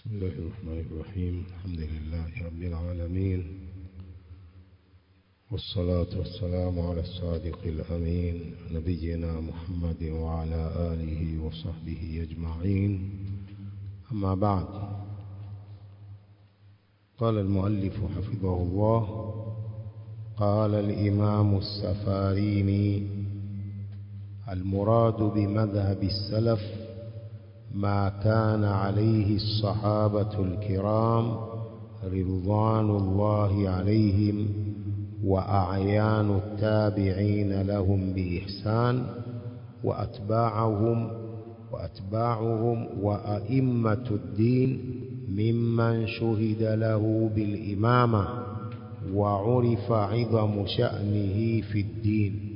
بسم الله الرحمن الرحيم. الحمد لله رب العالمين. والصلاة والسلام على الصادق الأمين نبينا محمد وعلى آله وصحبه أجمعين. أما بعد قال المؤلف حفظه الله قال الإمام السفاريني المراد بمذهب السلف ما كان عليه الصحابة الكرام رضوان الله عليهم وأعيان التابعين لهم بإحسان وأتباعهم وأتباعهم وأئمة الدين ممن شهد له بالإمامة وعرف عظم شأنه في الدين.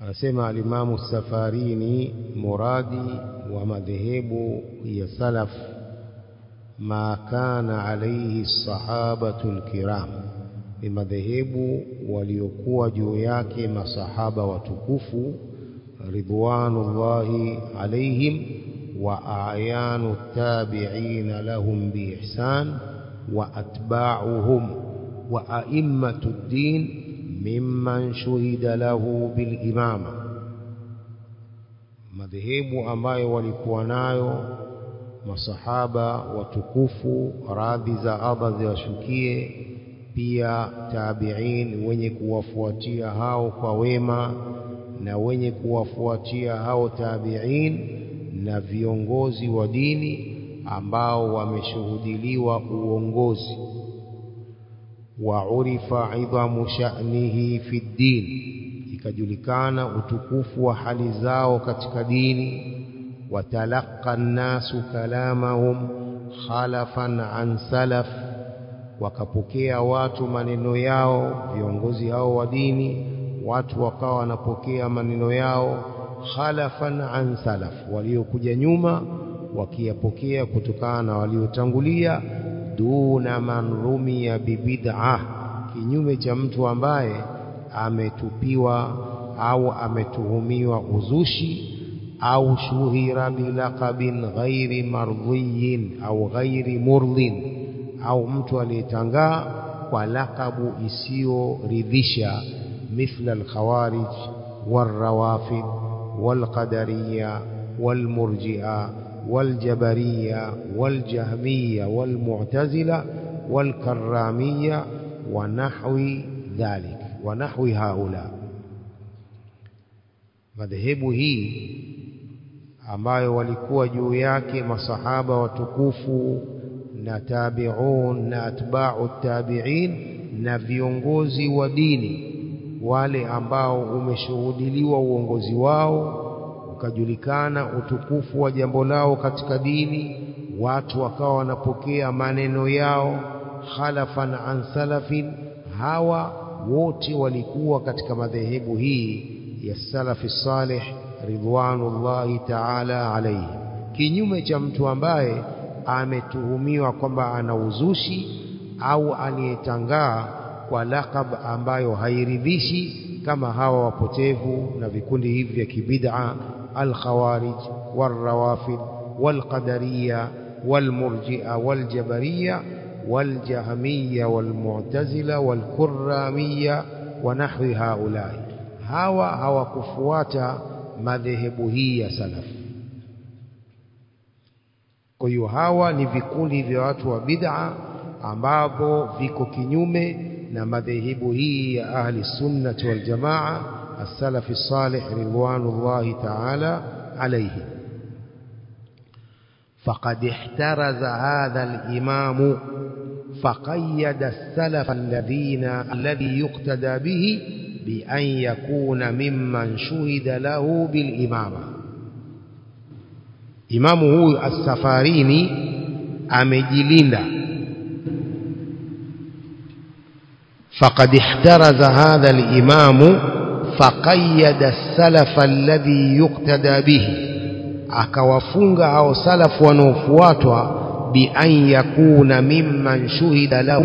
Anasema alimamu safarini muradi wa madhehebu ya salaf ma kana alaihi sahabatu lkiram ni madhehebu waliokuwa juu yake masahaba watukufu ridwanullahi alaihim wa ayanu tabiina lahum biihsan wa atbauhum wa aimmatu ddin mimman shuhida lahu bilimama, madhehebu ambayo walikuwa nayo masahaba watukufu, radhi za Allah ziwashukie, pia tabiin wenye kuwafuatia hao kwa wema na wenye kuwafuatia hao tabiin na viongozi wa dini ambao wameshuhudiliwa uongozi waurifa idhamu sha'nihi fi ddin, ikajulikana utukufu wa hali zao katika dini. Watalaqa nnasu kalamahum khalafan an salaf, wakapokea watu maneno yao, viongozi hao wa dini, watu wakawa wanapokea maneno yao khalafan an salaf, waliokuja nyuma wakiyapokea kutokana na waliotangulia duna man rumia bibid'a, kinyume cha mtu ambaye ametupiwa au ametuhumiwa uzushi au shuhira bilaqabin ghairi mardhiyin au ghairi murdhin, au mtu aliyetangaa kwa lakabu isiyoridhisha, mithla alkhawarij walrawafid walqadariya walmurji'a والجبرية والجهمية والمعتزلة والكرامية ونحو ذلك ونحو هؤلاء madhehebu hii ambayo walikuwa juu yake masahaba watukufu na tabi'un na atba'u tabi'in na viongozi wa dini wale ambao umeshuhudiliwa uongozi wao ukajulikana utukufu wa jambo lao katika dini, watu wakawa wanapokea maneno yao khalafan an salafin. Hawa wote walikuwa katika madhehebu hii ya salafi salih ridwanullahi taala alaihi, kinyume cha mtu ambaye ametuhumiwa kwamba ana uzushi au aliyetangaa kwa lakab ambayo hairidhishi, kama hawa wapotevu na vikundi hivi vya kibid'a الخوارج والروافد والقدرية والمرجئة والجبرية والجهمية والمعتزلة والكرامية ونحو هؤلاء. هوا هوا كفوات مذهبهية سلف. كيو هوا نفكولي ذات وبدعة أمابو فيكو كنيومي na madhehebu hii ya ahli السلف الصالح رضوان الله تعالى عليه. فقد احترز هذا الإمام فقيد السلف الذين الذي يقتدى به بأن يكون ممن شهد له بالإمامة. إمامه السفاريني أمجلنا فقد احترز هذا الإمام faqayyada salafa alladhi yuqtada bihi, akawafunga hao salafu wanaofuatwa bi an yakuna mimman shuhida lahu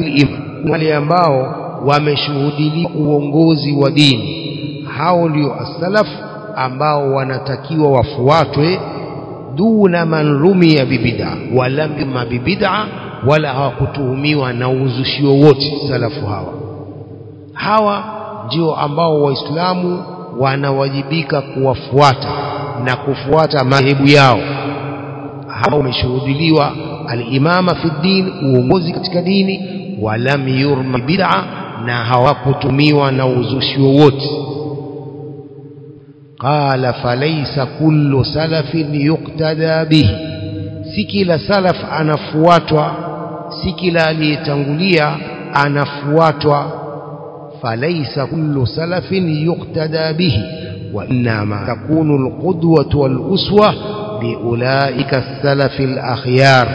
wale ambao wameshuhudilia uongozi wa dini. Hao ndio as-salaf ambao wanatakiwa wafuatwe duna man rumia bibid'a walam yuma bibid'a wala hawakutuhumiwa na uzushi wowote salafu hawa hawa ndio ambao waislamu wanawajibika kuwafuata na kufuata madhehebu yao. Hawa umeshuhudiliwa alimama fi din uongozi katika dini walam yurma bid'a na hawakutumiwa na uzushi wowote. Qala falaysa kullu salafin yuqtada bihi si kila salaf anafuatwa si kila aliyetangulia anafuatwa kullu salafin yuqtada bihi wa innama takunu alqudwatu waluswa biulaika السلف الأخيار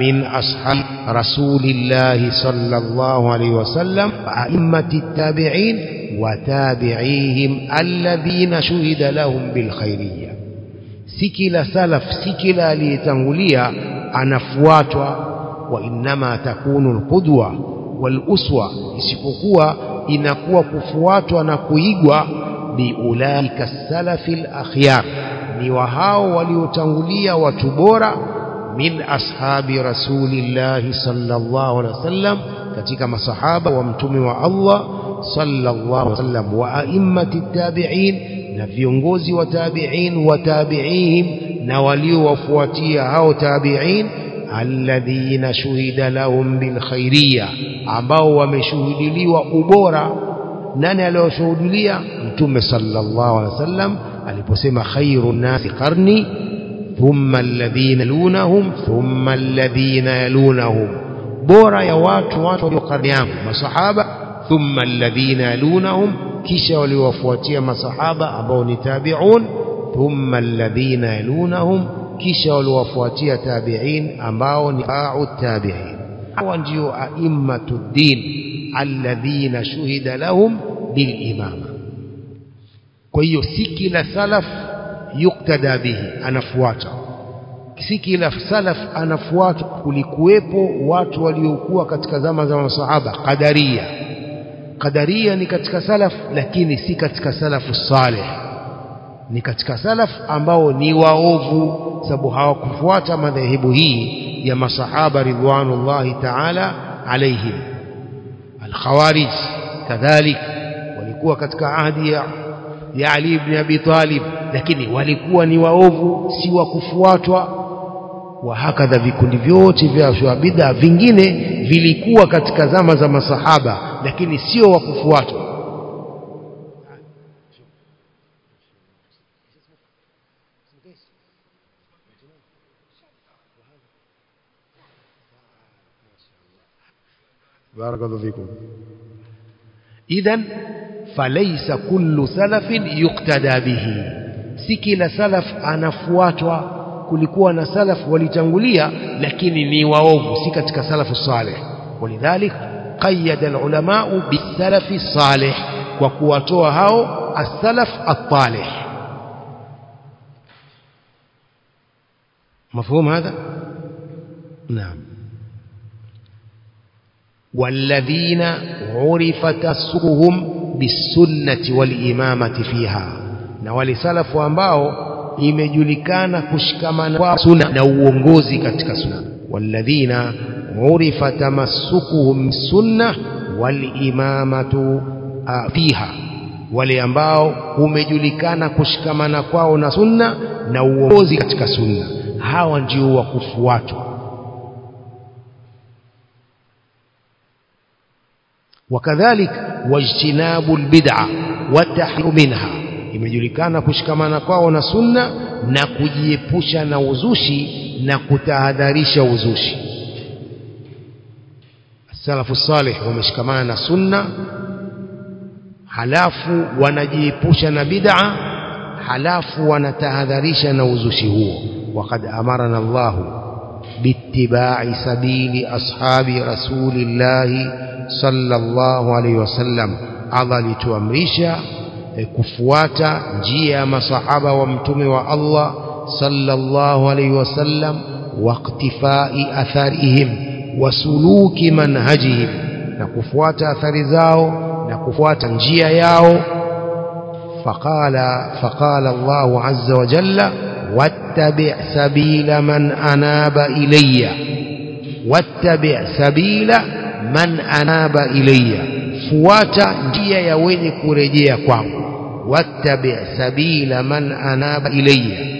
من أصحاب رسول الله صلى الله عليه وسلم وأئمة التابعين وتابعيهم الذين شهد لهم بالخيرية. سكل سلف سكل ليتنغليا أنفواتوا وإنما تكون القدوة والأسوة isipokuwa inakuwa kufuatwa na kuigwa biulaika salafi al-akhyar ni wa hao waliotangulia watu bora min ashabi rasulillahi sallallahu alaihi wasallam katika masahaba wa mtume wa Allah sallallahu alaihi wasallam wa a'immati tabi'in na viongozi wa tabi'in wa tabi'ihim na waliowafuatia hao tabi'in alladhina shuhida lahum bil khairiyya ambao wameshuhudiliwa ubora nani aliyoshuhudilia mtume sallallahu alaihi wasallam aliposema khairu nasi qarni thumma alladhina yalunahum thumma alladhina yalunahum bora ya watu watu walio karne yangu masahaba thumma alladhina yalunahum kisha waliowafuatia masahaba ambao ni tabi'un thumma alladhina yalunahum kisha waliowafuatia tabi'in ambao ni au tabi'in. Hawa ndio a'immatu din alladhina shuhida lahum bilimama kwa hiyo si kila salaf yuktada bihi anafuata. Si kila salaf anafuata kulikuwepo watu waliokuwa katika zama za masahaba qadariya. Qadariya ni katika salaf lakini si katika salafu saleh ni katika salaf ambao ni waovu sababu hawakufuata madhehebu hii ya masahaba ridwanullahi ta'ala alaihim alkhawarij kadhalik walikuwa katika ahdi ya ya Ali ibn Abi Talib lakini walikuwa ni waovu si wa kufuatwa. Wa hakadha vikundi vyote vya bid'a vingine vilikuwa katika zama za masahaba lakini sio wa kufuatwa barakallahu fikum idhan falaysa kullu salafin yuqtada bihi si kila salaf anafuatwa kulikuwa na salaf walitangulia lakini ni waovu si katika salafu salih. Walidhalik qayyada alulama bisalafi salih kwa kuwatoa hao as-salaf at-talih. Mafhumu hadha? Naam. والذين عرف تسقهم بالسنة والإمامة فيها na wale salafu ambao imejulikana kushikamana kwa sunna na uongozi katika sunna walladhina urifa tamassukuhum sunna walimamatu fiha wale ambao umejulikana kushikamana kwao na sunna na uongozi katika sunna hawa ndio wa وكذلك واجتناب البدعة والتحر منها. إما جلكان كش كما نقاون سنة نكجيبوش نوزوشي نكتهدريش وزوشي السلف الصالح ومش كما نسنة حلاف ونجيبوش نبدعة حلاف ونتهدريش نوزوشي هو وقد أمرنا الله باتباع سبيل أصحاب رسول الله صلى الله عليه وسلم. أضل تؤمريشا كفواتا جيا مصعبا وامتموا الله صلى الله عليه وسلم واقتفاء أثارهم وسلوك منهجهم. na kufuata athari zao na kufuata njia yao. فقال فقال الله عز وجل واتبع سبيل من أناب إلي. واتبع سبيل من أناب إلي. fuata njia ya wenye kurejea kwangu واتبع سبيل من أناب إلي.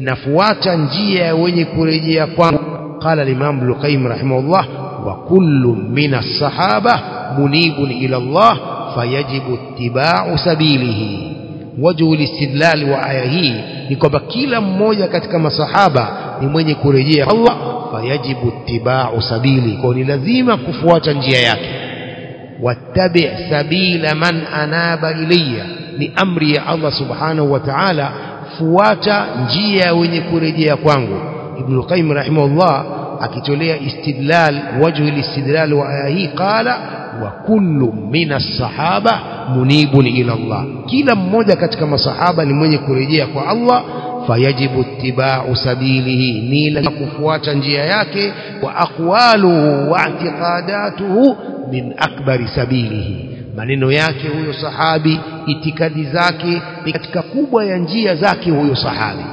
na fuata njia ya wenye kurejea kwangu قال الإمام ابن القيم رحمه الله وكل من الصحابة منيب إلى الله فيجب اتباع سبيله. وجه الاستدلال وآيهيه ni kwamba kila mmoja katika masahaba ni mwenye kurejea Allah fayajibu ittiba'u sabili kwa ni lazima kufuata njia yake. Wattabi sabila man anaba ilayya ni amri ya Allah subhanahu wa ta'ala fuata njia wenye kurejea kwangu. Ibn al-qayyim rahimahullah akitolea istidlal wajhu al-istidlal wa aya hii qala wa kullu min as-sahaba munibun ila Allah. Kila mmoja katika masahaba ni mwenye kurejea kwa Allah fayajibu ittiba'u sabilihi ni la kufuata njia yake wa aqwaluhu wa i'tiqadatuhu min akbari sabilihi. Maneno yake huyo sahabi itikadi zake ni katika kubwa ya njia zake huyo sahabi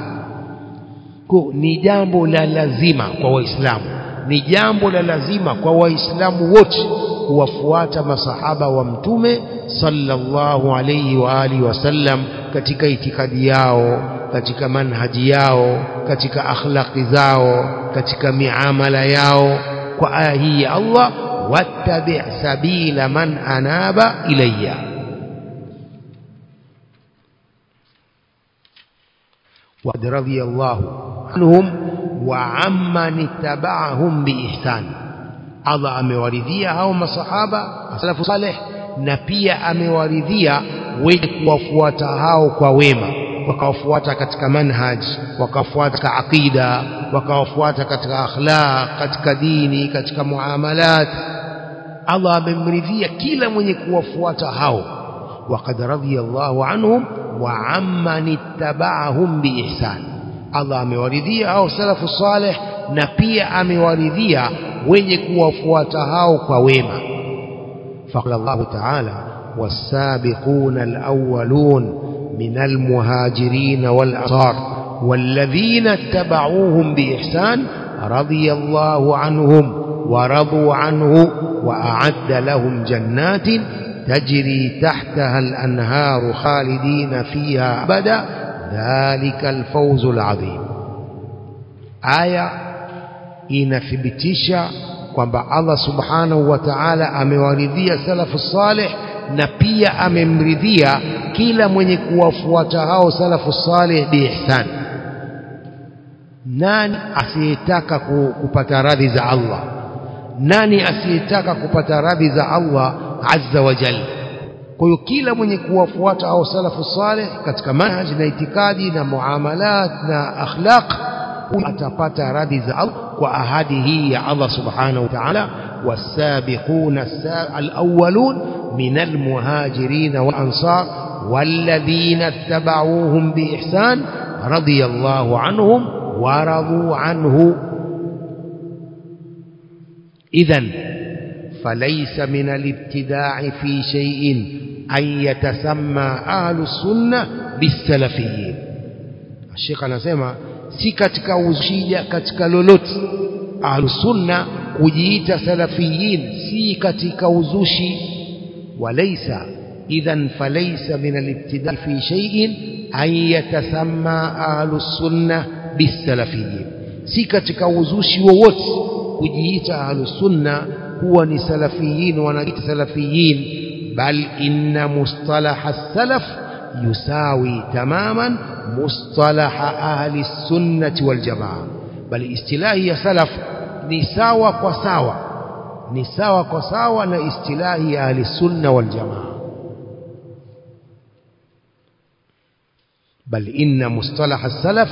kwa ni jambo la lazima kwa waislamu. Ni jambo la lazima kwa waislamu wote kuwafuata masahaba wa mtume sallallahu alayhi wa alihi wasallam katika itikadi yao katika manhaji yao katika akhlaqi zao katika miamala yao. Kwa aya hii ya Allah wattabi' sabila man anaba ilayya وقد رضي الله عنهم وعمن اتبعهم بإحسان Allah amewaridhia hao masahaba salafu saleh na pia amewaridhia wenye kuwafuata hao kwa wema wakawafuata katika manhaj wakawafuata katika aqida wakawafuata katika akhlaq katika dini katika muamalat Allah amemridhia kila mwenye kuwafuata hao waqad radiyallahu anhum wa وعمن اتبعهم بإحسان. الله أمي أو سلف الصالح نبي أمي ورذية ويك وفواتها وقويمة فقال الله تعالى والسابقون الأولون من المهاجرين والأنصار والذين اتبعوهم بإحسان رضي الله عنهم ورضوا عنه وأعد لهم جنات تجري تحتها الأنهار خالدين فيها أبدا ذلك الفوز العظيم آية inathibitisha kwamba Allah subhanahu wa ta'ala amewaridhia salafu salih na pia amemridhia kila mwenye kuwafuata hao salafu salih biihsan nani asiyetaka kupata radhi za Allah nani asiyetaka kupata radhi za Allah عز وجل. قيو كيلا من يكواف أو سلف الصالح كتك منهج نيتكادي نمعاملات نأخلاق أتفات رادز الله وأهدي هي الله سبحانه وتعالى والسابقون السابق الأولون من المهاجرين والأنصار والذين اتبعوهم بإحسان رضي الله عنهم ورضوا عنه إذن فليس من الابتداع في شيء أن يتسمى أهل السنة بالسلفيين. الشيخ أنا سيما سيكتك وشيجا كتك لولوت. أهل السنة وجيت سلفيين سيكتك وزوشي. وليس إذا فليس من الابتداع في شيء أن يتسمى أهل السنة بالسلفيين. سيكتك وزوشي ووت وجيت أهل السنة kuwa ni salafiyin wanajiita salafiyin bal inna mustalaha salaf yusawi tamaman mustalaha ahli sunnati wal jamaa bali istilahi ya salaf ni sawa kwa sawa ni sawa kwa sawa na istilahi ya ahli sunna wal jamaa inna mustalah as-salaf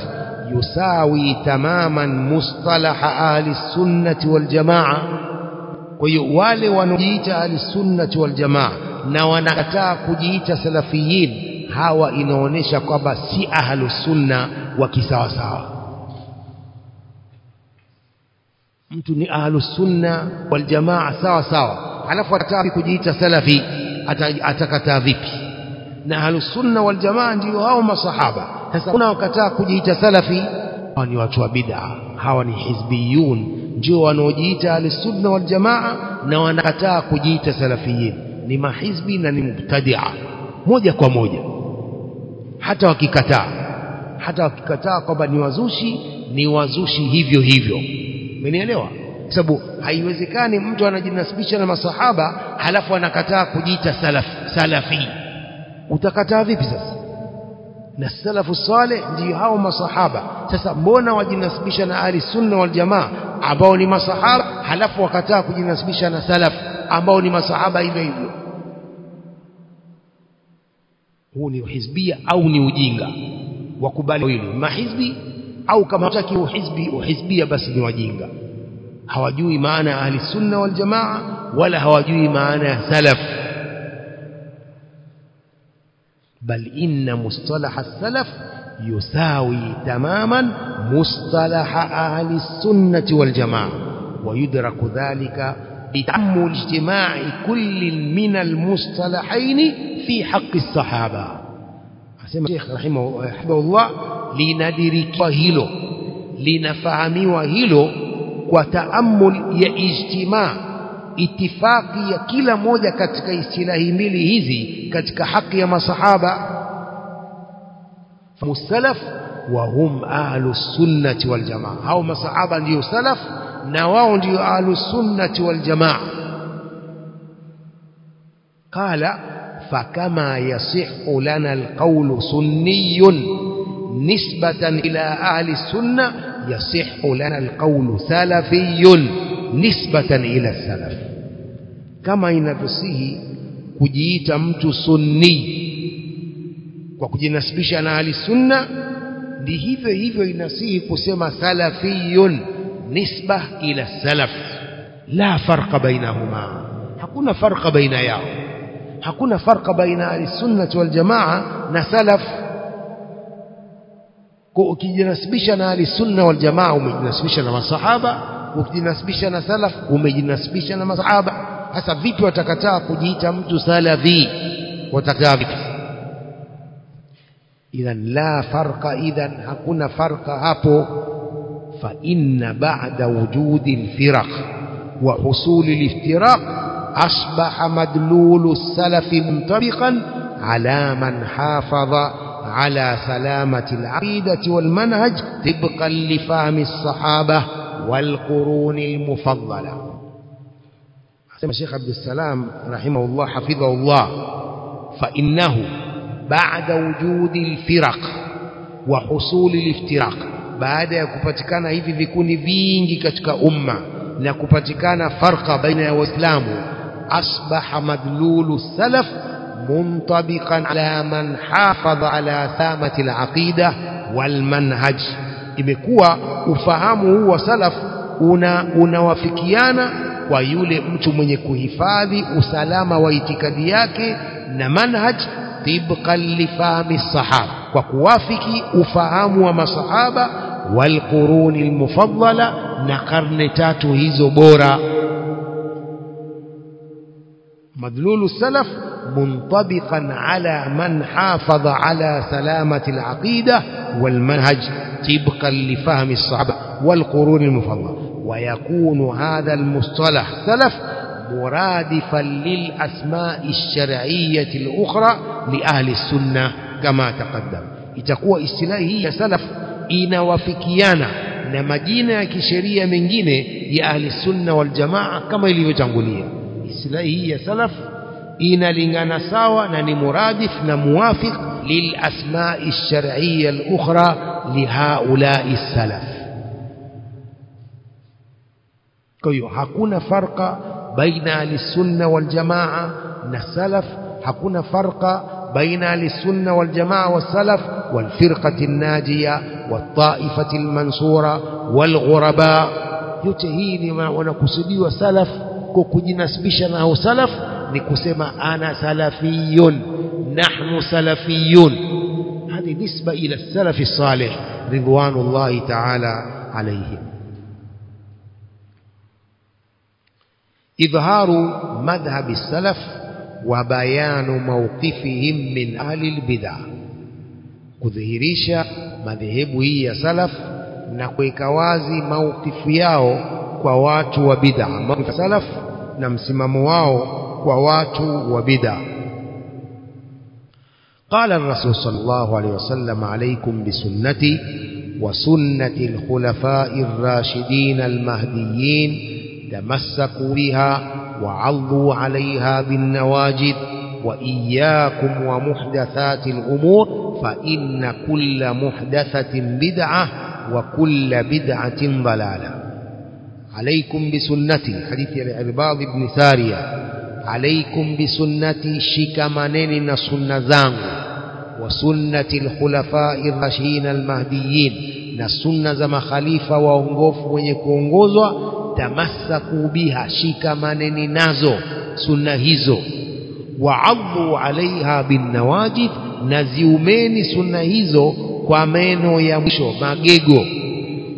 yusawi tamaman mustalah ahli sunnati wal jamaa kwa hiyo wale wanaojiita alsunnati waljamaa wal jamaa na wanakataa kujiita salafiyin hawa inaonyesha kwamba si ahlusunna wa kisawasawa. Mtu ni ahlusunna waljamaa wal jamaa sawa sawa alafu atataka kujiita salafi atakataa vipi? Na ahlusunna waljamaa wal jamaa ndio hao masahaba. Sasa kuna wakataa kujiita salafi hawa ni watu wa bid'a. Hawa ni hizbiyun. Ndio wanaojiita ahlusunna wal jamaa na wanakataa kujiita salafiyin ni mahizbi na ni mubtadia. Moja kwa moja. Hata wakikataa. Hata wakikataa kwamba ni wazushi ni wazushi hivyo hivyo. Umenielewa? Sababu haiwezekani mtu anajinasibisha na masahaba halafu anakataa kujiita salaf salafi. Utakataa vipi sasa na salafu saleh ndio hao masahaba sasa mbona wajinasibisha na ahli sunna wal jamaa ambao ni masahaba halafu wakataa kujinasibisha na salaf ambao ni masahaba hivyo hivyo huu ni hizbia au ni ujinga wakubali hili mahizbi au kama hataki uhizbi uhizbia basi ni wajinga hawajui maana ya ahli sunna wal jamaa wala hawajui maana ya salaf بل إن مصطلح السلف يساوي تماما مصطلح أهل السنة والجماعة ويدرك ذلك بتأمل اجتماع كل من المصطلحين في حق الصحابة. أسمى الشيخ رحمه, رحمه الله لندرك هيلو لنفهم هيلو وتأمل يا اجتماع itifaki ya kila moja katika istilahi mbili hizi katika haki ya masahaba musalaf wa hum ahlus sunnati wal jamaa hao masahaba ndio salaf na wao ndio ahlus sunnati wal jamaa qala fakama yasihhu lana alqawlu sunniyun nisbatan ila ahli sunna yasihhu lana alqawlu salafiyun nisbatan ila salaf kama inavyosihi kujiita mtu sunni kwa kujinasibisha na ahli sunna ndi hivyo hivyo inasihi kusema salafiyun nisba ila salaf la farqa bainahuma hakuna farqa baina yao hakuna farqa baina ahli sunna wal jamaa na salaf ukijinasibisha na ahli sunna wal jamaa umejinasibisha na masahaba ukijinasibisha na salaf umejinasibisha na masahaba hasa vipi watakataa kujiita mtu salafi watakataa vipi idhan la farqa idhan hakuna farqa hapo fa inna ba'da wujudi alfiraq wa husuli aliftiraq asbaha madlulu salafi muntabiqan ala man hafadha على سلامة العقيدة والمنهج طبقا لفهم الصحابة والقرون المفضلة سمى الشيخ عبد السلام رحمه الله حفظه الله فإنه بعد وجود الفرق وحصول الافتراق baada ya kupatikana hivi vikundi vingi katika umma na kupatikana farqa baina ya waislamu asbaha madlulu salaf muntabiqan ala man hafadha ala thamati alaqida walmanhaj imekuwa ufahamu huu wa salaf una unawafikiana kwa yule mtu mwenye kuhifadhi usalama wa itikadi yake na manhaj tibqan lifahmi sahaba kwa kuwafiki ufahamu wa masahaba walquruni almufaddala na karne tatu hizo bora مدلول السلف منطبقا على من حافظ على سلامة العقيدة والمنهج طبقا لفهم الصحابة والقرون المفضلة ويكون هذا المصطلح سلف مرادفا للأسماء الشرعية الأخرى لأهل السنة كما تقدم. يتقوى استلائه هي سلف إن وفكيانا. لما جينا كشرية من جينة لأهل السنة والجماعة كما اللي يتنقلية استلائه هي سلف إن لنغانا ساوى نني مرادف نموافق للأسماء الشرعية الأخرى لهؤلاء السلف. كيو حكون فرق بين السنة والجماعة. نسلف حكون فرق بين السنة والجماعة والسلف والفرقة الناجية والطائفة المنصورة والغرباء. يتهيني ما ونكسدي وسلف كوكوجي نسبشنا وسلف نكسما أنا سلفي نحن سلفي هذه نسبة إلى السلف الصالح رضوان الله تعالى عليهم. إظهار مذهب السلف وبيان موقفهم من أهل البدع. كذهريشا مذهب هي سلف نكويكوازي موقف ياو كوات وبدع. موقف سلف نمسمموهو كوات وبدع. قال الرسول صلى الله عليه وسلم عليكم بسنتي وسنة الخلفاء الراشدين المهديين تمسكوا بها وعضوا عليها بالنواجد وإياكم ومحدثات الأمور فإن كل محدثة بدعة وكل بدعة ضلالة. عليكم بسنتي حديث العرباض بن سارية. عليكم بسنتي شكمنين سنة زانغ. وسنة الخلفاء الراشدين المهديين. نسنة زم خليفة وونغوف ونيكونغوزوا tamassaku biha shikamaneni nazo sunna hizo. Waadhu alaiha binnawajid na ziumeni sunna hizo kwa meno ya mwisho magego.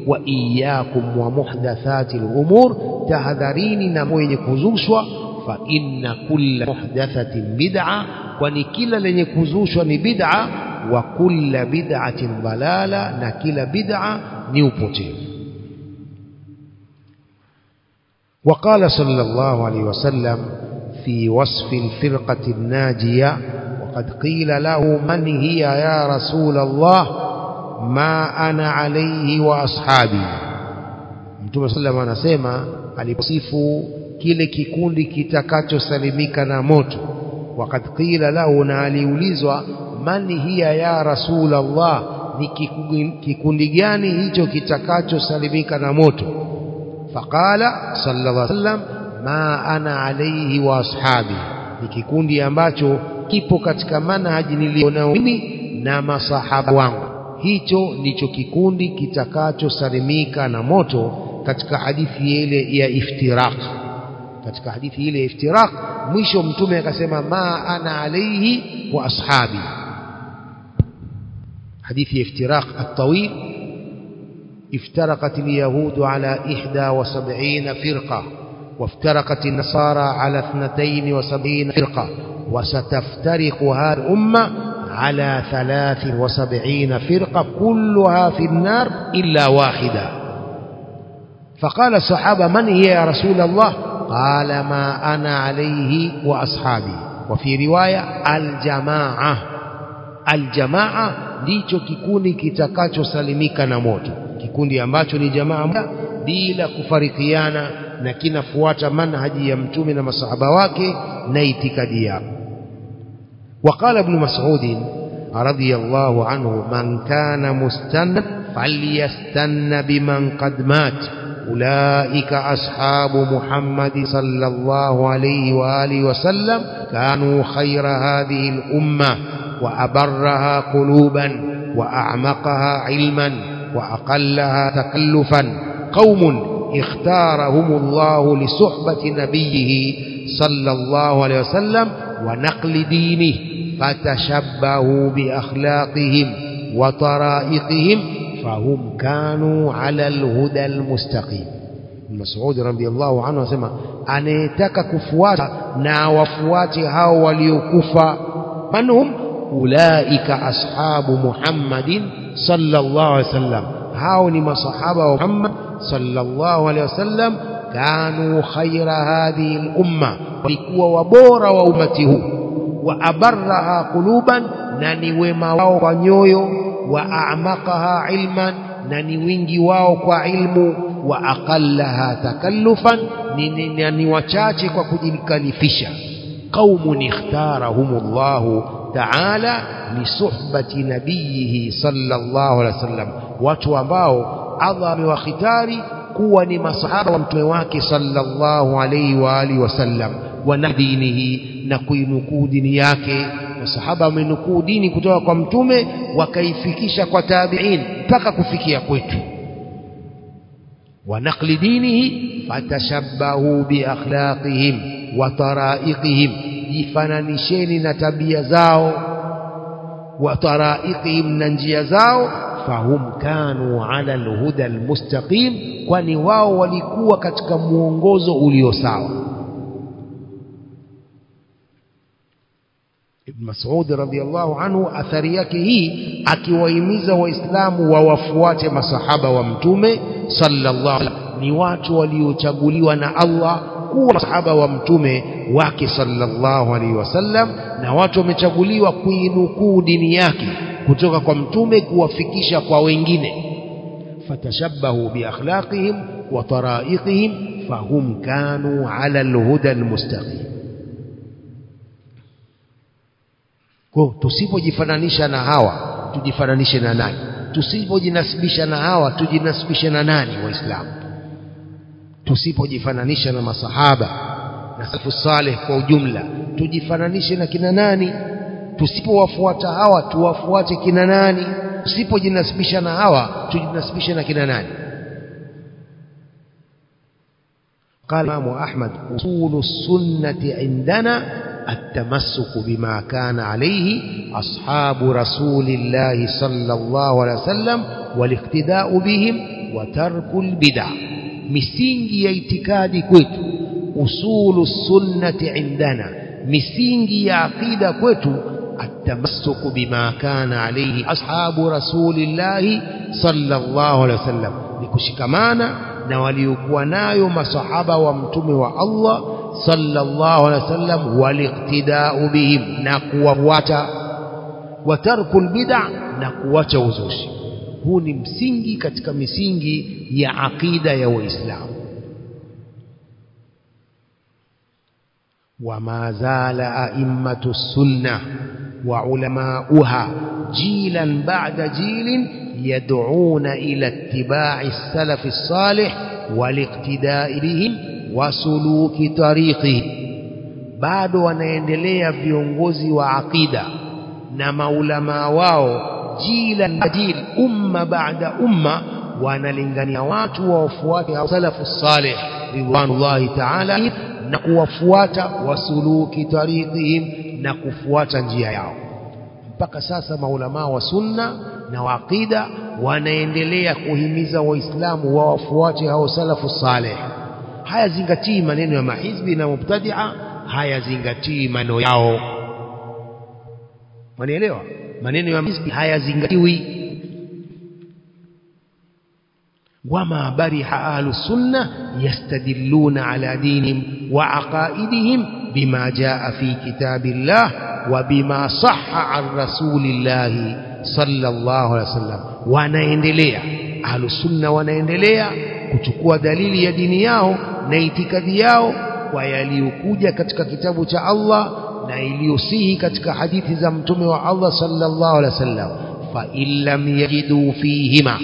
Wa iyakum wa muhdathati lumur tahadharini na mwenye kuzushwa. Fa inna kulla muhdathatin bid'a kwani kila lenye kuzushwa ni bid'a. Wa kulla bid'atin dalala na kila bid'a ni upotevu. وقال صلى الله عليه وسلم في وصف الفرقة الناجية وقد قيل له من هي يا رسول الله ما أنا عليه وأصحابي Mtume sallam anasema aliposifu kile kikundi kitakachosalimika na moto wakati qila lahu na aliulizwa man hiya ya rasul Allah ni kikundi gani hicho kitakachosalimika na moto faqala sallallahu alaihi wasallam ma ana alaihi wa ashabi. Ni kikundi ambacho kipo katika manhaji nilionao mimi na masahaba wangu. Hicho ndicho kikundi kitakachosalimika na moto katika hadithi ile ya iftiraq. Katika hadithi ile ya iftiraq mwisho mtume akasema ma ana alaihi wa ashabi. Hadithi ya iftiraq at-tawil افترقت اليهود على إحدى وسبعين فرقة وافترقت النصارى على اثنتين وسبعين فرقة وستفترق هذه الأمة على ثلاث وسبعين فرقة كلها في النار إلا واحدة. فقال الصحابة من هي يا رسول الله؟ قال ما أنا عليه وأصحابي. وفي رواية الجماعة. الجماعة ndicho kikundi kitakachosalimika na moto kikundi ambacho ni jamaa bila kufarikiana na kinafuata manhaji ya mtume na masahaba wake na itikadi yao. وقال ابن مسعود رضي الله عنه من كان مستنا فليستن بمن قد مات أولئك أصحاب محمد صلى الله عليه وآله وسلم كانوا خير هذه الأمة وأبرها قلوبا وأعمقها علما وأقلها تكلفا. قوم اختارهم الله لصحبة نبيه صلى الله عليه وسلم ونقل دينه فتشبهوا بأخلاقهم وطرائقهم فهم كانوا على الهدى المستقيم. مسعود رضي الله عنه سمع anayetaka kufuata na wafuate hao waliokufa manhum ulaika ashabu muhammadin sallallahu alaihi wasallam. Hao ni masahaba wa muhammad sallallahu alaihi wasallam. Kanu khaira hadhihi al-umma. Walikuwa wabora wa umati huu. Wa abarraha quluban na ni wema wao kwa nyoyo. Wa a'maqaha ilman na ni wingi wao kwa ilmu. Wa aqallaha takallufan ni, ni, ni, wachache kwa kujikalifisha qaumun ikhtarahumullahu تعالى لصحبة نبيه صلى الله عليه وسلم. وتوباو عظم وختاري كوني مصحابة ومتواك صلى الله عليه وآله وسلم ونهدينه نقوي نقود نكودنياك وصحابه من نكوديني كتوك ومتومي وكيفكيش كتابعين فيك يا قوت ونقل دينه فتشبهوا بأخلاقهم وطرائقهم jifananisheni na tabia zao. Wa taraiqihim na njia zao. Fahum kanu ala alhuda almustaqim kwani wao walikuwa katika muongozo ulio sawa. Ibn Mas'ud radhiallahu anhu athari yake hii akiwahimiza waislamu wawafuate masahaba wa mtume sallallahu alaihi wasallam. Ni watu waliochaguliwa na Allah kuwa masahaba wa mtume wake sallallahu alaihi wasallam na watu wamechaguliwa kuinukuu dini yake kutoka kwa mtume kuwafikisha kwa wengine. Fatashabbahu biakhlaqihim wa taraiqihim fahum kanu ala alhuda almustaqim. Kwa tusipojifananisha na hawa tujifananishe na nani? Tusipojinasibisha na hawa tujinasibishe na nani waislamu تسيبو جفنانيشا نما صحابة نسلف الصالح فوجملة تجفنانيشا كناناني تسيبو وفوات هوا توفوات كناناني تسيبو جنسبشا نهوا تجنسبشا كناناني قال الإمام أحمد أصول السنة عندنا التمسك بما كان عليه أصحاب رسول الله صلى الله عليه وسلم والاقتداء بهم وترك البدع misingi ya itikadi kwetu usulu sunnati indana misingi ya aqida kwetu التمسك بما كان عليه أصحاب رسول الله صلى الله عليه وسلم لكشكمانا نوليكوا نايو مصحابة ومتم والله صلى الله عليه وسلم والاقتداء بهم نقوة وترك البدع نقوة وزوشي bid'a na kuacha uzushi huu ni msingi katika misingi ya aqida ya waislamu وما زال أئمة السنة وعلماؤها جيلا بعد جيل يدعون إلى اتباع السلف الصالح والاقتداء بهم وسلوك طريقهم bado wanaendelea viongozi wa aqida na maulamaa wao jila jil umma baada umma wanalingania watu wawafuate salafu salih ridwanullahi ta'ala na kuwafuata wasuluki tariqihim na kufuata njia yao. Mpaka sasa maulamaa wa sunna na waaqida wanaendelea kuhimiza waislamu wawafuate hao salafu salih. Hayazingatii maneno ya mahizbi na mubtadia hayazingatii maneno yao. Manielewa maneno ya hayazingatiwi. Wama bariha ahlu sunna yastadilluna ala dinihim wa aqaidihim bima jaa fi kitabillah wa bima saha an rasulillahi sallallahu alaihi wasallam. Wanaendelea ahlusunna wanaendelea kuchukua dalili ya dini yao na itikadi yao kwa yaliyokuja katika kitabu cha Allah na iliyosihi katika hadithi za mtume wa Allah sallallahu alaihi wasallam fa illam yajidu fihima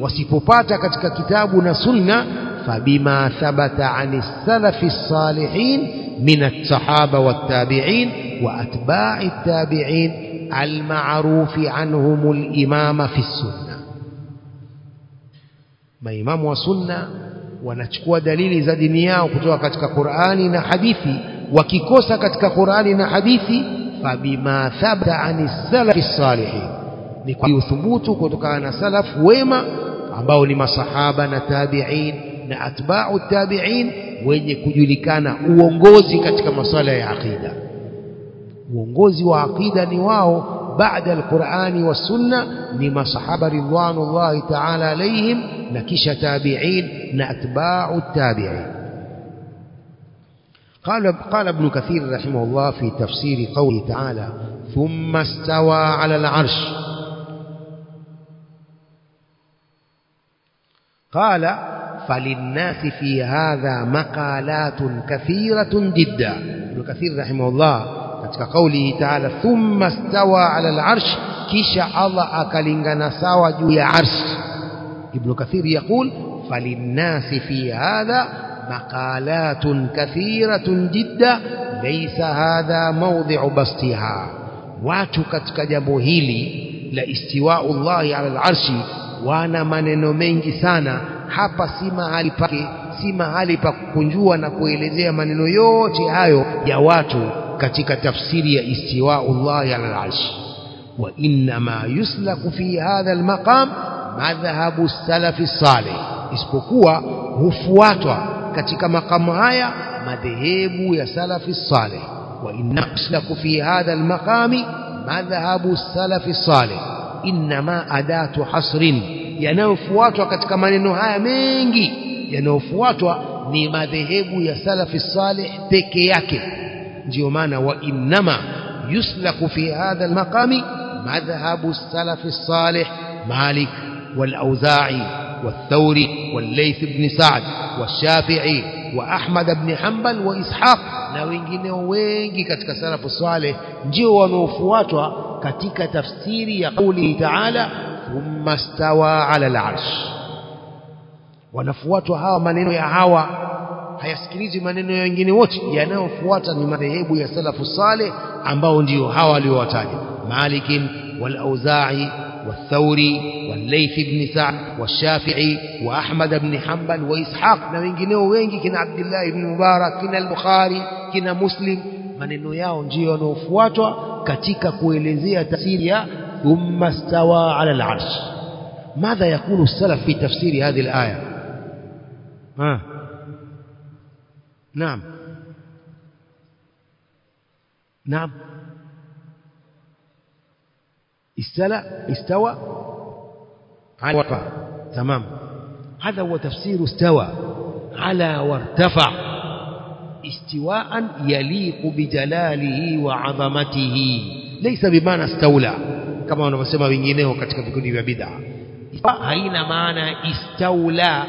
wasipopata katika kitabu na sunna fabima thabata ani salafi salihin min as-sahaba wat-tabi'in wa atba'i at-tabi'in al-ma'rufi anhum al-imama fi sunna maimamu wa sunna wanachukua dalili za dini yao kutoka وكيكوسا كتك قرآننا حديثي فبما ثبت عن السلف الصالح يثبوت كتك عن السلف وما عمباولي ما صحابة نتابعين نأتباع التابعين وين يكون لك أنا وانغوزي كتك مصالة عقيدة وانغوزي وعقيدة نواه بعد القرآن والسنة لما صحب رضوان الله تعالى عليهم نكش تابعين نأتباع التابعين قال قال ابن كثير رحمه الله في تفسير قوله تعالى ثم استوى على العرش. قال فللناس في هذا مقالات كثيرة جدا. ابن كثير رحمه الله katika قوله تعالى ثم استوى على العرش Allah akalingana sawa juu ya arsh. ibn kathir يقول فللناس في هذا مقالات كثيرة جدا ليس هذا موضع بسطها watu katika jambo hili la istiwa'u Allah ala al-arshi wana maneno mengi sana hapa si mahali pake si mahali pa kukunjua na kuelezea maneno yote hayo ya watu katika tafsiri ya istiwa'u Allah ala al-arsh wa inna ma yuslaku fi hadha al-maqam madhhabu salafi salih isipokuwa hufuatwa katika makamu haya madhehebu ya salafi salih وإنما يسلك في هذا المقام مذهب السلف الصالح إنما أداة حصر yanayofuatwa katika maneno haya mengi yanayofuatwa ni madhehebu ya salafi salih peke yake ndio maana wa innama yuslaku fi hadha almaqami madhhabu salafi salih malik والأوزاعي والثوري والليث بن سعد والشافعي وأحمد بن حنبل وإسحاق na wengineo wengi katika salafu saleh ndio wanaofuatwa katika tafsiri ya kauli taala thumma stawa ala al-arsh wanafuatwa hawa maneno ya hawa hayasikilizi maneno ya wengine wote yanayofuata ni madhehebu ya salafu saleh ambao ndio hawa waliowataja Malik wal-Auza'i والثوري والليث بن سعد والشافعي وأحمد بن حنبل وإسحاق. من جنيه وينجي كنا عبد الله بن مبارك كنا البخاري كنا مسلم. من إنه ياو نجيه نوفواتوا كتيكا كويلزية تسيريا ثم استوى على العرش. ماذا يقول السلف في تفسير هذه الآية؟ ها؟ نعم. نعم. استلى استوى على وقع تمام هذا هو تفسير استوى على وارتفع استواء يليق بجلاله وعظمته ليس بمعنى استولى kama wanavyosema wengineo katika vikundi vya bid'a haina maana istaula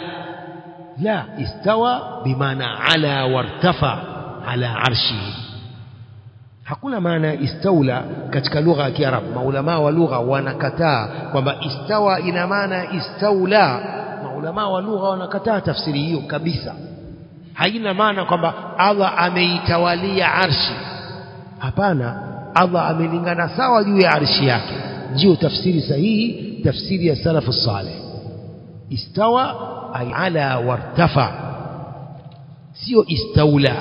la istawa bimaana ala wartafa ala arshihi hakuna maana istaula katika lugha ya Kiarabu. Maulamaa wa lugha wanakataa kwamba istawa ina maana ya istaula. Maulamaa wa lugha wanakataa tafsiri hiyo kabisa. Haina maana kwamba Allah ameitawalia arshi. Hapana Allah amelingana sawa juu ya arshi yake. Ndio tafsiri sahihi tafsiri ya salafu saleh. istawa ay ala wartafa. Sio istaula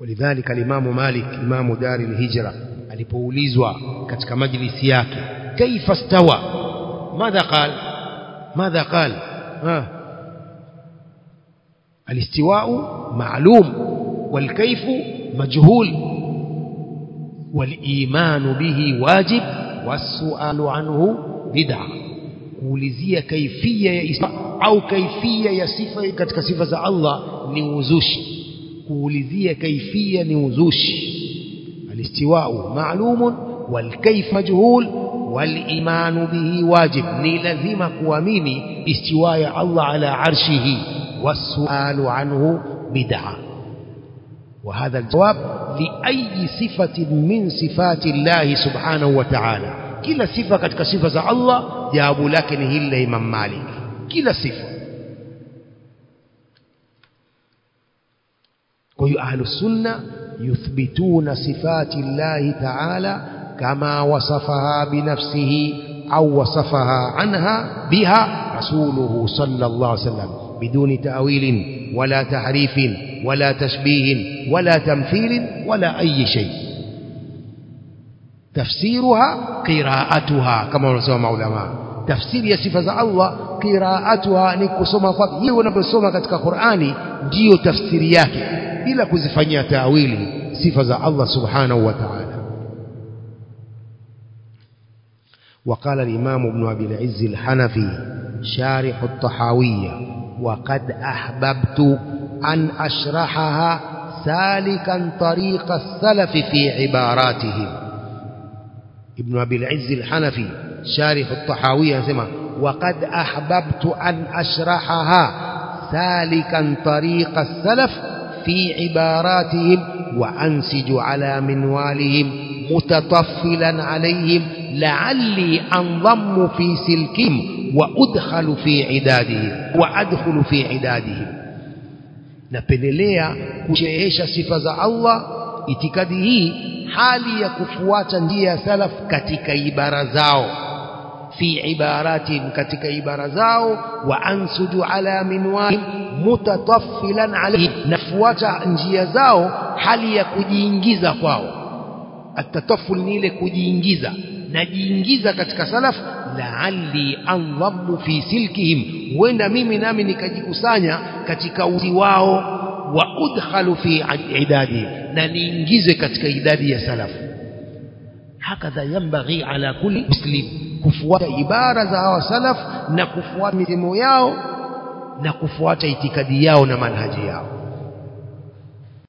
ولذلك الإمام مالك إمام دار الهجرة الليبوليزوا كتك مجلس ياكي كيف استوى ماذا قال ماذا قال ها. الاستواء معلوم والكيف مجهول والإيمان به واجب والسؤال عنه بدعة كوليزية كيفية يسمع أو كيفية يسفة كتك سفة الله نوزوشي kuulizia kaifia ni uzushi الاستواء معلوم والكيف مجهول والإيمان به واجب. ni lazima kuamini istiwa ya Allah ala arshihi والسؤال عنه بدعة. وهذا الجواب لأي صفة من صفات الله سبحانه وتعالى. كلا صفة كتك صفة الله جاب لكن هي إمام مالك. كلا صفة. وهي أهل السنة يثبتون صفات الله تعالى كما وصفها بنفسه أو وصفها عنها بها رسوله صلى الله عليه وسلم بدون تأويل ولا تحريف ولا تشبيه ولا تمثيل ولا أي شيء تفسيرها قراءتها كما نسمى علماء تفسير Allah qiraatuha ni kusoma kwa hiyo unaposoma katika Qur'ani ndiyo tafsiri yake. Bila kuzifanyia za Allah subhanahu wa ta'ala. وقال الإمام ابن أبي العز الحنفي شارح الطحاوية وقد أحببت أن أشرحها سالكا طريق السلف في عباراتهم ابن أبي العز الحنفي شارح الطحاوية سمع وقد أحببت أن أشرحها سالكا طريق السلف في عباراتهم وأنسج على منوالهم متطفلا عليهم لعلي أنضم في سلكهم وأدخل في عدادهم وأدخل في عدادهم. نبنليا كشيهش سفز الله اتكاده حالي كفوات ديا سلف كتك عبارزاو fi ibaratin katika ibara zao wa ansuju ala minwahim mutataffilan alayhim nafuata njia zao hali ya kujiingiza kwao. Atatafful ni ile kujiingiza. Najiingiza katika salaf la'alli anwabu fi silkihim. Huenda mimi nami nikajikusanya katika uzi wao wa udkhalu fi idadi na niingize katika idadi ya salafu hakadha yambaghi ala kulli muslim kufuata ibara za hawa salaf na kufuata mitemo yao na kufuata itikadi yao na manhaji yao